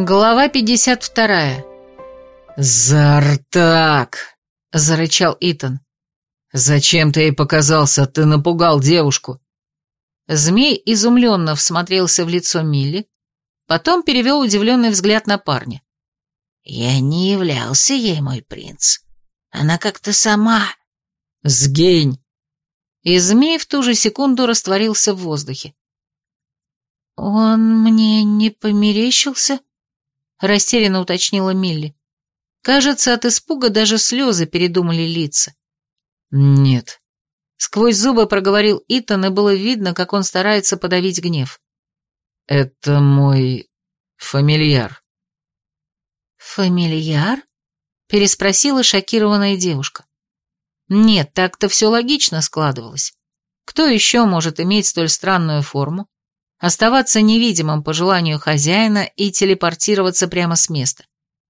Глава 52. «Зартак!» — зарычал Итан. «Зачем ты ей показался? Ты напугал девушку!» Змей изумленно всмотрелся в лицо Милли, потом перевел удивленный взгляд на парня. «Я не являлся ей, мой принц. Она как-то сама...» «Сгинь!» И змей в ту же секунду растворился в воздухе. «Он мне не померещился?» — растерянно уточнила Милли. Кажется, от испуга даже слезы передумали литься. «Нет». Сквозь зубы проговорил Итан, и было видно, как он старается подавить гнев. «Это мой фамильяр». «Фамильяр?» — переспросила шокированная девушка. Нет, так-то все логично складывалось. Кто еще может иметь столь странную форму, оставаться невидимым по желанию хозяина и телепортироваться прямо с места?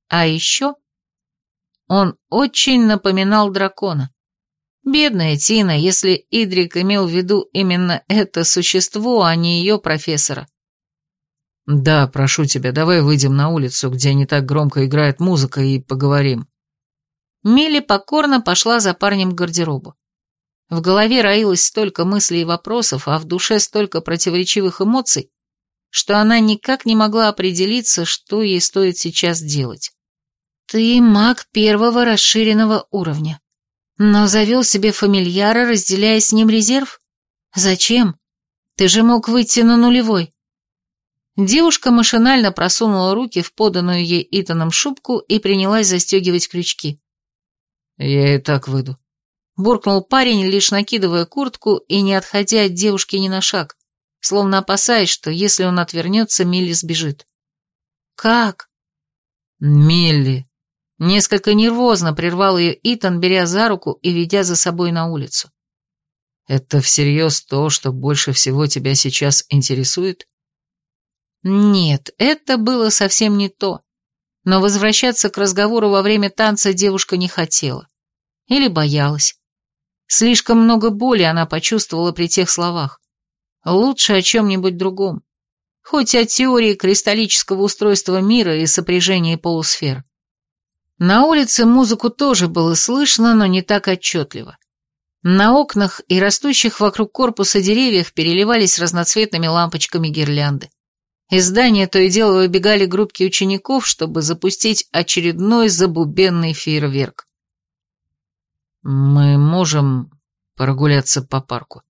А еще он очень напоминал дракона. Бедная Тина, если Идрик имел в виду именно это существо, а не ее профессора. «Да, прошу тебя, давай выйдем на улицу, где не так громко играет музыка, и поговорим». Милли покорно пошла за парнем к гардеробу. В голове роилось столько мыслей и вопросов, а в душе столько противоречивых эмоций, что она никак не могла определиться, что ей стоит сейчас делать. «Ты маг первого расширенного уровня, но завел себе фамильяра, разделяя с ним резерв? Зачем? Ты же мог выйти на нулевой». Девушка машинально просунула руки в поданную ей Итаном шубку и принялась застегивать крючки. «Я и так выйду», — буркнул парень, лишь накидывая куртку и не отходя от девушки ни на шаг, словно опасаясь, что если он отвернется, Милли сбежит. «Как?» «Милли», Несколько нервозно прервал ее Итан, беря за руку и ведя за собой на улицу. «Это всерьез то, что больше всего тебя сейчас интересует?» Нет, это было совсем не то. Но возвращаться к разговору во время танца девушка не хотела. Или боялась. Слишком много боли она почувствовала при тех словах. Лучше о чем-нибудь другом. Хоть о теории кристаллического устройства мира и сопряжении полусфер. На улице музыку тоже было слышно, но не так отчетливо. На окнах и растущих вокруг корпуса деревьях переливались разноцветными лампочками гирлянды. Из здания то и дело выбегали группки учеников, чтобы запустить очередной забубенный фейерверк. «Мы можем прогуляться по парку?»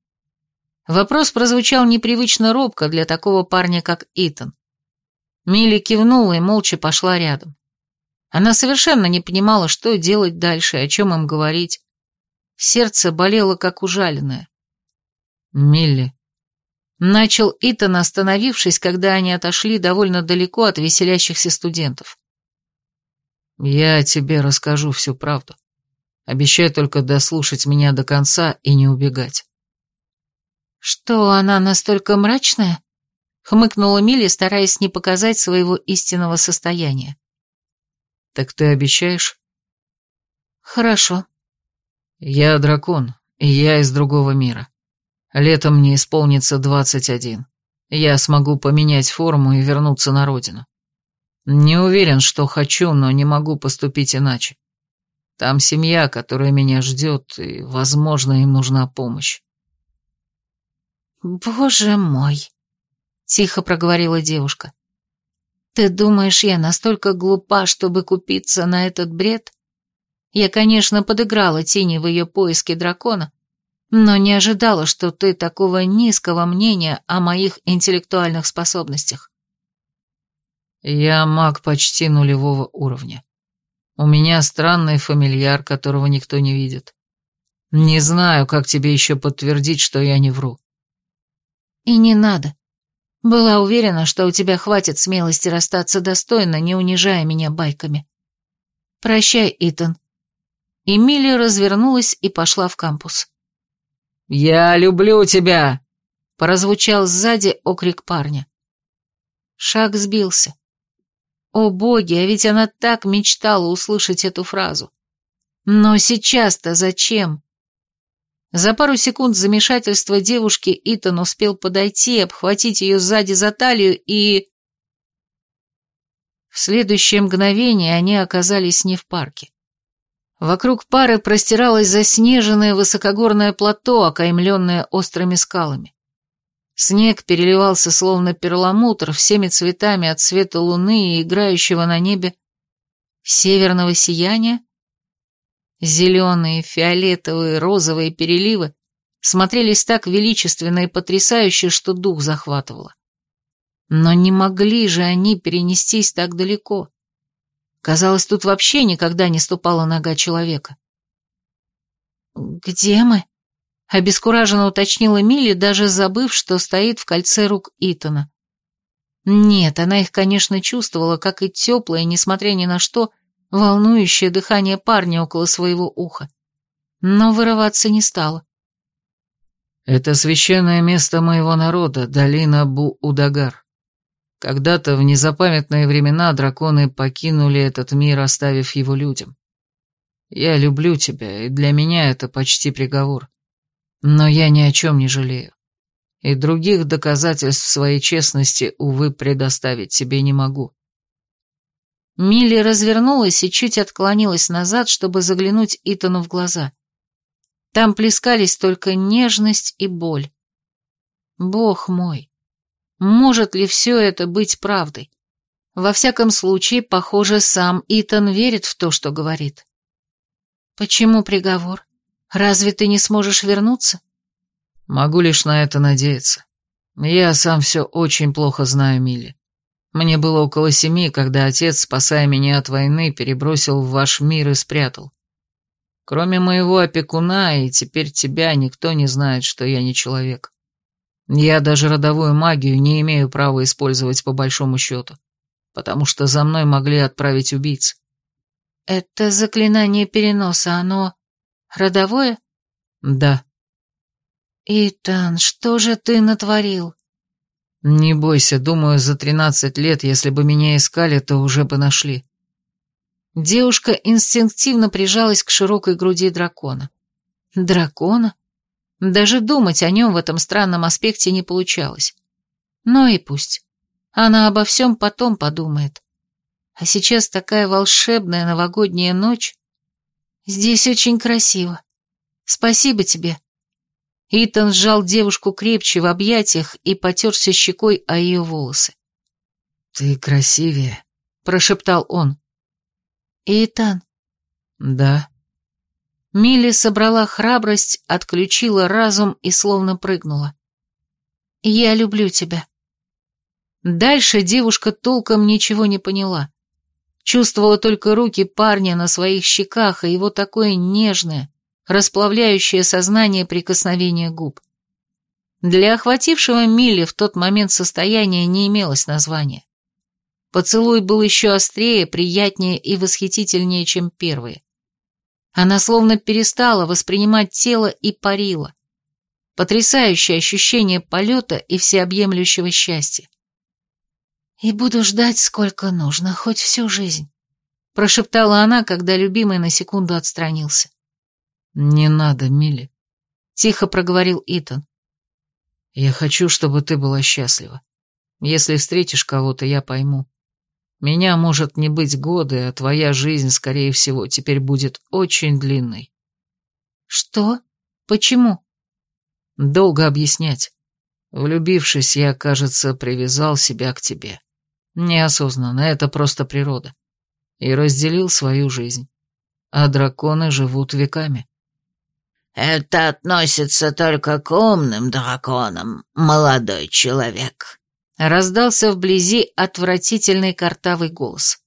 Вопрос прозвучал непривычно робко для такого парня, как Итан. Милли кивнула и молча пошла рядом. Она совершенно не понимала, что делать дальше, о чем им говорить. Сердце болело, как ужаленное. «Милли». Начал Итан, остановившись, когда они отошли довольно далеко от веселящихся студентов. «Я тебе расскажу всю правду. Обещай только дослушать меня до конца и не убегать». «Что, она настолько мрачная?» — хмыкнула Милли, стараясь не показать своего истинного состояния. Так ты обещаешь? Хорошо. Я дракон, и я из другого мира. Летом мне исполнится двадцать один. Я смогу поменять форму и вернуться на родину. Не уверен, что хочу, но не могу поступить иначе. Там семья, которая меня ждет, и, возможно, им нужна помощь. «Боже мой!» — тихо проговорила девушка. Ты думаешь, я настолько глупа, чтобы купиться на этот бред? Я, конечно, подыграла Тине в ее поиске дракона, но не ожидала, что ты такого низкого мнения о моих интеллектуальных способностях. Я маг почти нулевого уровня. У меня странный фамильяр, которого никто не видит. Не знаю, как тебе еще подтвердить, что я не вру. И не надо. Была уверена, что у тебя хватит смелости расстаться достойно, не унижая меня байками. Прощай, Итан. Эмилия развернулась и пошла в кампус. «Я люблю тебя!» — прозвучал сзади окрик парня. Шаг сбился. О боги, а ведь она так мечтала услышать эту фразу. Но сейчас-то зачем? За пару секунд замешательства девушки Итан успел подойти, обхватить ее сзади за талию и... В следующее мгновение они оказались не в парке. Вокруг пары простиралось заснеженное высокогорное плато, окаймленное острыми скалами. Снег переливался словно перламутр всеми цветами от света луны и играющего на небе северного сияния. Зеленые, фиолетовые, розовые переливы смотрелись так величественно и потрясающе, что дух захватывало. Но не могли же они перенестись так далеко. Казалось, тут вообще никогда не ступала нога человека. «Где мы?» — обескураженно уточнила Милли, даже забыв, что стоит в кольце рук Итана. Нет, она их, конечно, чувствовала, как и теплое, несмотря ни на что, волнующее дыхание парня около своего уха. Но вырываться не стала. «Это священное место моего народа, долина Бу-Удагар. Когда-то в незапамятные времена драконы покинули этот мир, оставив его людям. Я люблю тебя, и для меня это почти приговор. Но я ни о чем не жалею. И других доказательств своей честности, увы, предоставить тебе не могу. Милли развернулась и чуть отклонилась назад, чтобы заглянуть Итану в глаза. Там плескались только нежность и боль. Бог мой, может ли все это быть правдой? Во всяком случае, похоже, сам Итан верит в то, что говорит. Почему приговор? Разве ты не сможешь вернуться? Могу лишь на это надеяться. Я сам все очень плохо знаю, Милли. Мне было около семи, когда отец, спасая меня от войны, перебросил в ваш мир и спрятал. Кроме моего опекуна и теперь тебя, никто не знает, что я не человек. Я даже родовую магию не имею права использовать по большому счету, потому что за мной могли отправить убийц. Это заклинание переноса, оно родовое? Да. Итан, что же ты натворил? Не бойся, думаю, за тринадцать лет, если бы меня искали, то уже бы нашли. Девушка инстинктивно прижалась к широкой груди дракона. Дракона? Даже думать о нем в этом странном аспекте не получалось. Но и пусть. Она обо всем потом подумает. А сейчас такая волшебная новогодняя ночь. Здесь очень красиво. Спасибо тебе. Итан сжал девушку крепче в объятиях и потерся щекой о ее волосы. «Ты красивее», — прошептал он. «Итан». «Да». Милли собрала храбрость, отключила разум и словно прыгнула. «Я люблю тебя». Дальше девушка толком ничего не поняла. Чувствовала только руки парня на своих щеках и его такое нежное, расплавляющее сознание прикосновение губ. Для охватившего Милли в тот момент состояния не имелось названия. Поцелуй был еще острее, приятнее и восхитительнее, чем первые. Она словно перестала воспринимать тело и парила. Потрясающее ощущение полета и всеобъемлющего счастья. «И буду ждать, сколько нужно, хоть всю жизнь», — прошептала она, когда любимый на секунду отстранился. «Не надо, Милли», — тихо проговорил Итан. «Я хочу, чтобы ты была счастлива. Если встретишь кого-то, я пойму. Меня может не быть годы, а твоя жизнь, скорее всего, теперь будет очень длинной. Что? Почему? Долго объяснять. Влюбившись, я, кажется, привязал себя к тебе. Неосознанно, это просто природа. И разделил свою жизнь. А драконы живут веками. Это относится только к умным драконам, молодой человек. Раздался вблизи отвратительный картавый голос.